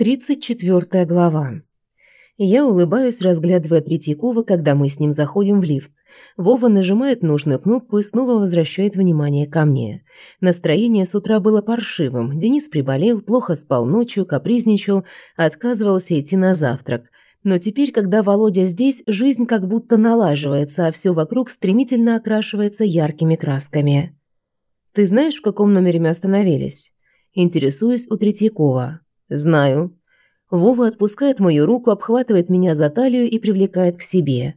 34 глава. Я улыбаюсь, разглядывая Третьякова, когда мы с ним заходим в лифт. Вова нажимает нужную кнопку и снова возвращает внимание ко мне. Настроение с утра было паршивым. Денис приболел, плохо спал ночью, капризничал, отказывался идти на завтрак. Но теперь, когда Володя здесь, жизнь как будто налаживается, а все вокруг стремительно окрашивается яркими красками. «Ты знаешь, в каком номере мы остановились?» Интересуюсь у Третьякова. «Знаю». Вова отпускает мою руку, обхватывает меня за талию и привлекает к себе.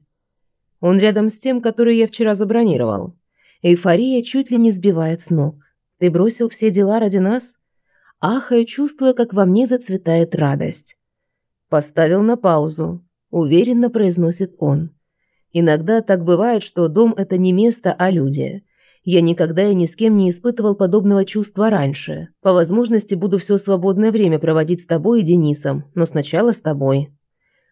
Он рядом с тем, который я вчера забронировал. Эйфория чуть ли не сбивает с ног. «Ты бросил все дела ради нас?» Ахаю, чувствуя, как во мне зацветает радость. Поставил на паузу. Уверенно произносит он. Иногда так бывает, что дом – это не место, а люди. Я никогда и ни с кем не испытывал подобного чувства раньше. По возможности буду все свободное время проводить с тобой и Денисом, но сначала с тобой».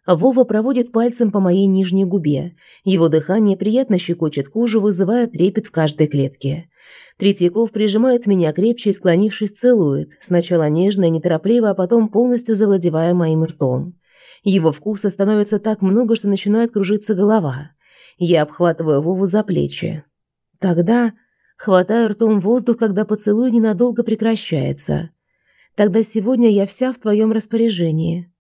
Вова проводит пальцем по моей нижней губе. Его дыхание приятно щекочет кожу, вызывая трепет в каждой клетке. Третьяков прижимает меня крепче и, склонившись, целует. Сначала нежно и неторопливо, а потом полностью завладевая моим ртом. Его вкуса становится так много, что начинает кружиться голова. Я обхватываю Вову за плечи. Тогда хватаю ртом воздух, когда поцелуй ненадолго прекращается. Тогда сегодня я вся в твоем распоряжении.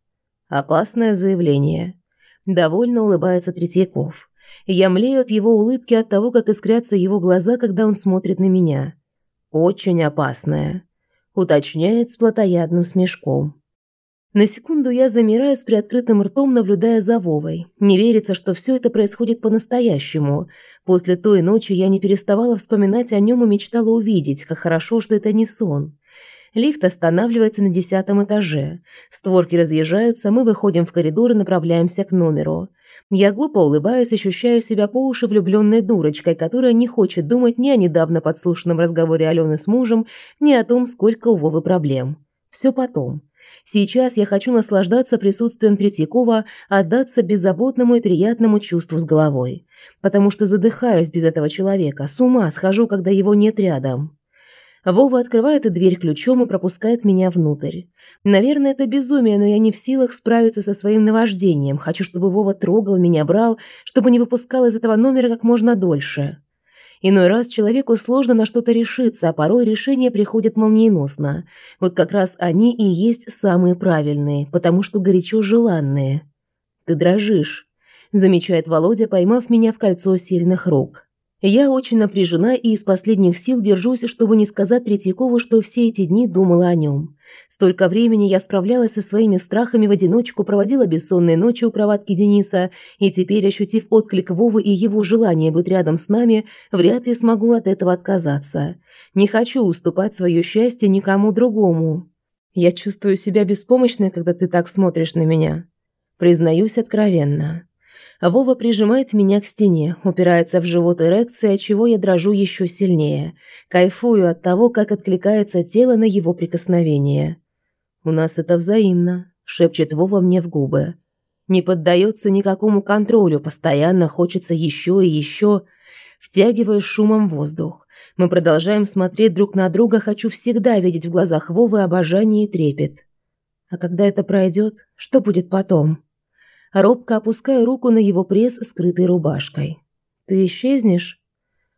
Опасное заявление. Довольно улыбается Третьяков. Я млею от его улыбки от того, как искрятся его глаза, когда он смотрит на меня. Очень опасное. Уточняет с плотоядным смешком. На секунду я замираю с приоткрытым ртом, наблюдая за Вовой. Не верится, что все это происходит по-настоящему. После той ночи я не переставала вспоминать о нем и мечтала увидеть, как хорошо, что это не сон. Лифт останавливается на десятом этаже. Створки разъезжаются, мы выходим в коридор и направляемся к номеру. Я глупо улыбаюсь, ощущаю себя по уши влюбленной дурочкой, которая не хочет думать ни о недавно подслушанном разговоре Алены с мужем, ни о том, сколько у Вовы проблем. Все потом. Сейчас я хочу наслаждаться присутствием Третьякова, отдаться беззаботному и приятному чувству с головой. Потому что задыхаюсь без этого человека, с ума схожу, когда его нет рядом. Вова открывает дверь ключом и пропускает меня внутрь. Наверное, это безумие, но я не в силах справиться со своим наваждением. Хочу, чтобы Вова трогал меня, брал, чтобы не выпускал из этого номера как можно дольше. Иной раз человеку сложно на что-то решиться, а порой решения приходят молниеносно. Вот как раз они и есть самые правильные, потому что горячо желанные. «Ты дрожишь», – замечает Володя, поймав меня в кольцо сильных рук. Я очень напряжена и из последних сил держусь, чтобы не сказать Третьякову, что все эти дни думала о нем. Столько времени я справлялась со своими страхами в одиночку, проводила бессонные ночи у кроватки Дениса, и теперь, ощутив отклик Вовы и его желание быть рядом с нами, вряд ли смогу от этого отказаться. Не хочу уступать свое счастье никому другому. Я чувствую себя беспомощной, когда ты так смотришь на меня. Признаюсь откровенно. Вова прижимает меня к стене, упирается в живот эрекции, от чего я дрожу еще сильнее. Кайфую от того, как откликается тело на его прикосновение. «У нас это взаимно», – шепчет Вова мне в губы. Не поддается никакому контролю, постоянно хочется еще и еще. Втягиваю шумом воздух. Мы продолжаем смотреть друг на друга, хочу всегда видеть в глазах Вовы обожание и трепет. А когда это пройдет, что будет потом? Робко опуская руку на его пресс, скрытой рубашкой. «Ты исчезнешь?»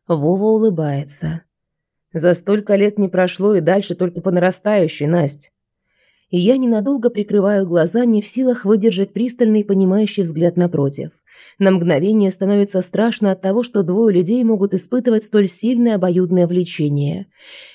Вова улыбается. «За столько лет не прошло и дальше только по нарастающей, Насть». И я ненадолго прикрываю глаза, не в силах выдержать пристальный понимающий взгляд напротив. На мгновение становится страшно от того, что двое людей могут испытывать столь сильное обоюдное влечение.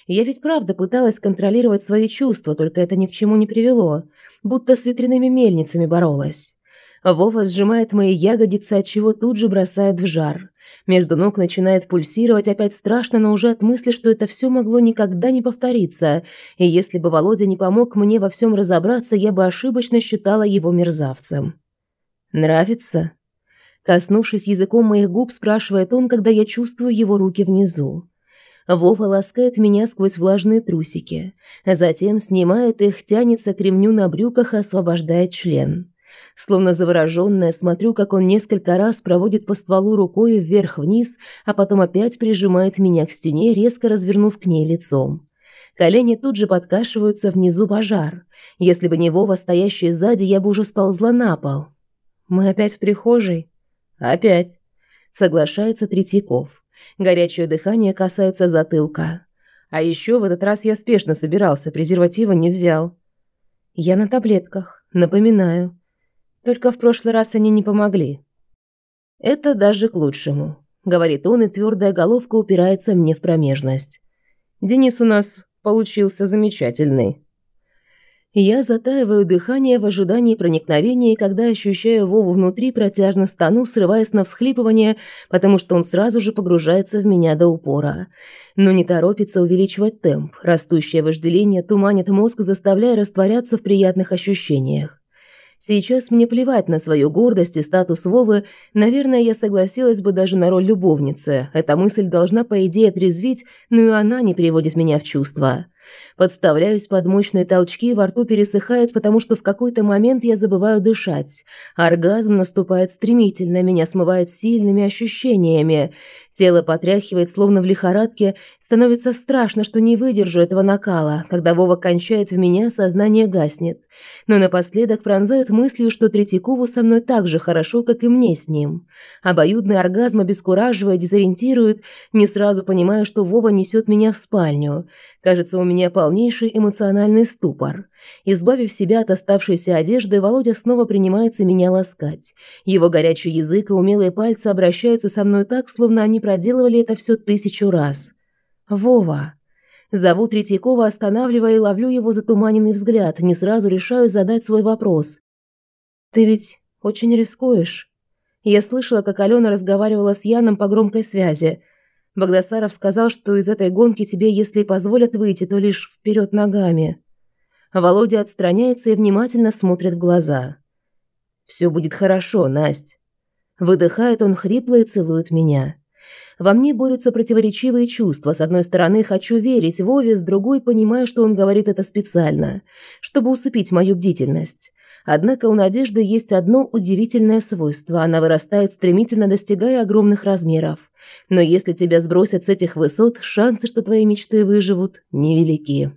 Я ведь правда пыталась контролировать свои чувства, только это ни к чему не привело, будто с ветряными мельницами боролась. Вова сжимает мои ягодицы, от чего тут же бросает в жар. Между ног начинает пульсировать, опять страшно, но уже от мысли, что это все могло никогда не повториться. И если бы Володя не помог мне во всем разобраться, я бы ошибочно считала его мерзавцем. «Нравится?» Коснувшись языком моих губ, спрашивает он, когда я чувствую его руки внизу. Вова ласкает меня сквозь влажные трусики, затем снимает их, тянется к ремню на брюках и освобождает член. Словно завороженная, смотрю, как он несколько раз проводит по стволу рукой вверх-вниз, а потом опять прижимает меня к стене, резко развернув к ней лицом. Колени тут же подкашиваются, внизу пожар. Если бы не Вова, стоящий сзади, я бы уже сползла на пол. Мы опять в прихожей? Опять. Соглашается Третьяков. Горячее дыхание касается затылка. А еще в этот раз я спешно собирался, презерватива не взял. Я на таблетках, напоминаю. Только в прошлый раз они не помогли. Это даже к лучшему, говорит он, и твердая головка упирается мне в промежность. Денис у нас получился замечательный. Я затаиваю дыхание в ожидании проникновения, когда ощущаю Вову внутри, протяжно стану, срываясь на всхлипывание, потому что он сразу же погружается в меня до упора. Но не торопится увеличивать темп. Растущее вожделение туманит мозг, заставляя растворяться в приятных ощущениях. Сейчас мне плевать на свою гордость и статус Вовы. Наверное, я согласилась бы даже на роль любовницы. Эта мысль должна, по идее, отрезвить, но и она не приводит меня в чувство. Подставляюсь под мощные толчки, во рту пересыхает, потому что в какой-то момент я забываю дышать. Оргазм наступает стремительно, меня смывает сильными ощущениями. Тело потряхивает, словно в лихорадке. Становится страшно, что не выдержу этого накала. Когда Вова кончает в меня, сознание гаснет. Но напоследок пронзает мыслью, что Третьякову со мной так же хорошо, как и мне с ним. Обоюдный оргазм обескураживает, дезориентирует. Не сразу понимаю, что Вова несет меня в спальню. Кажется, у меня полнейший эмоциональный ступор. Избавив себя от оставшейся одежды, Володя снова принимается меня ласкать. Его горячий язык и умелые пальцы обращаются со мной так, словно они проделывали это все тысячу раз. «Вова!» Зову Третьякова, останавливая и ловлю его затуманенный взгляд, не сразу решаю задать свой вопрос. «Ты ведь очень рискуешь?» Я слышала, как Алена разговаривала с Яном по громкой связи. Богдасаров сказал, что из этой гонки тебе, если позволят выйти, то лишь вперед ногами. Володя отстраняется и внимательно смотрит в глаза. «Все будет хорошо, Насть». Выдыхает он хрипло и целует меня. Во мне борются противоречивые чувства. С одной стороны, хочу верить Вове, с другой понимаю, что он говорит это специально, чтобы усыпить мою бдительность. Однако у Надежды есть одно удивительное свойство. Она вырастает стремительно, достигая огромных размеров. Но если тебя сбросят с этих высот, шансы, что твои мечты выживут, невелики.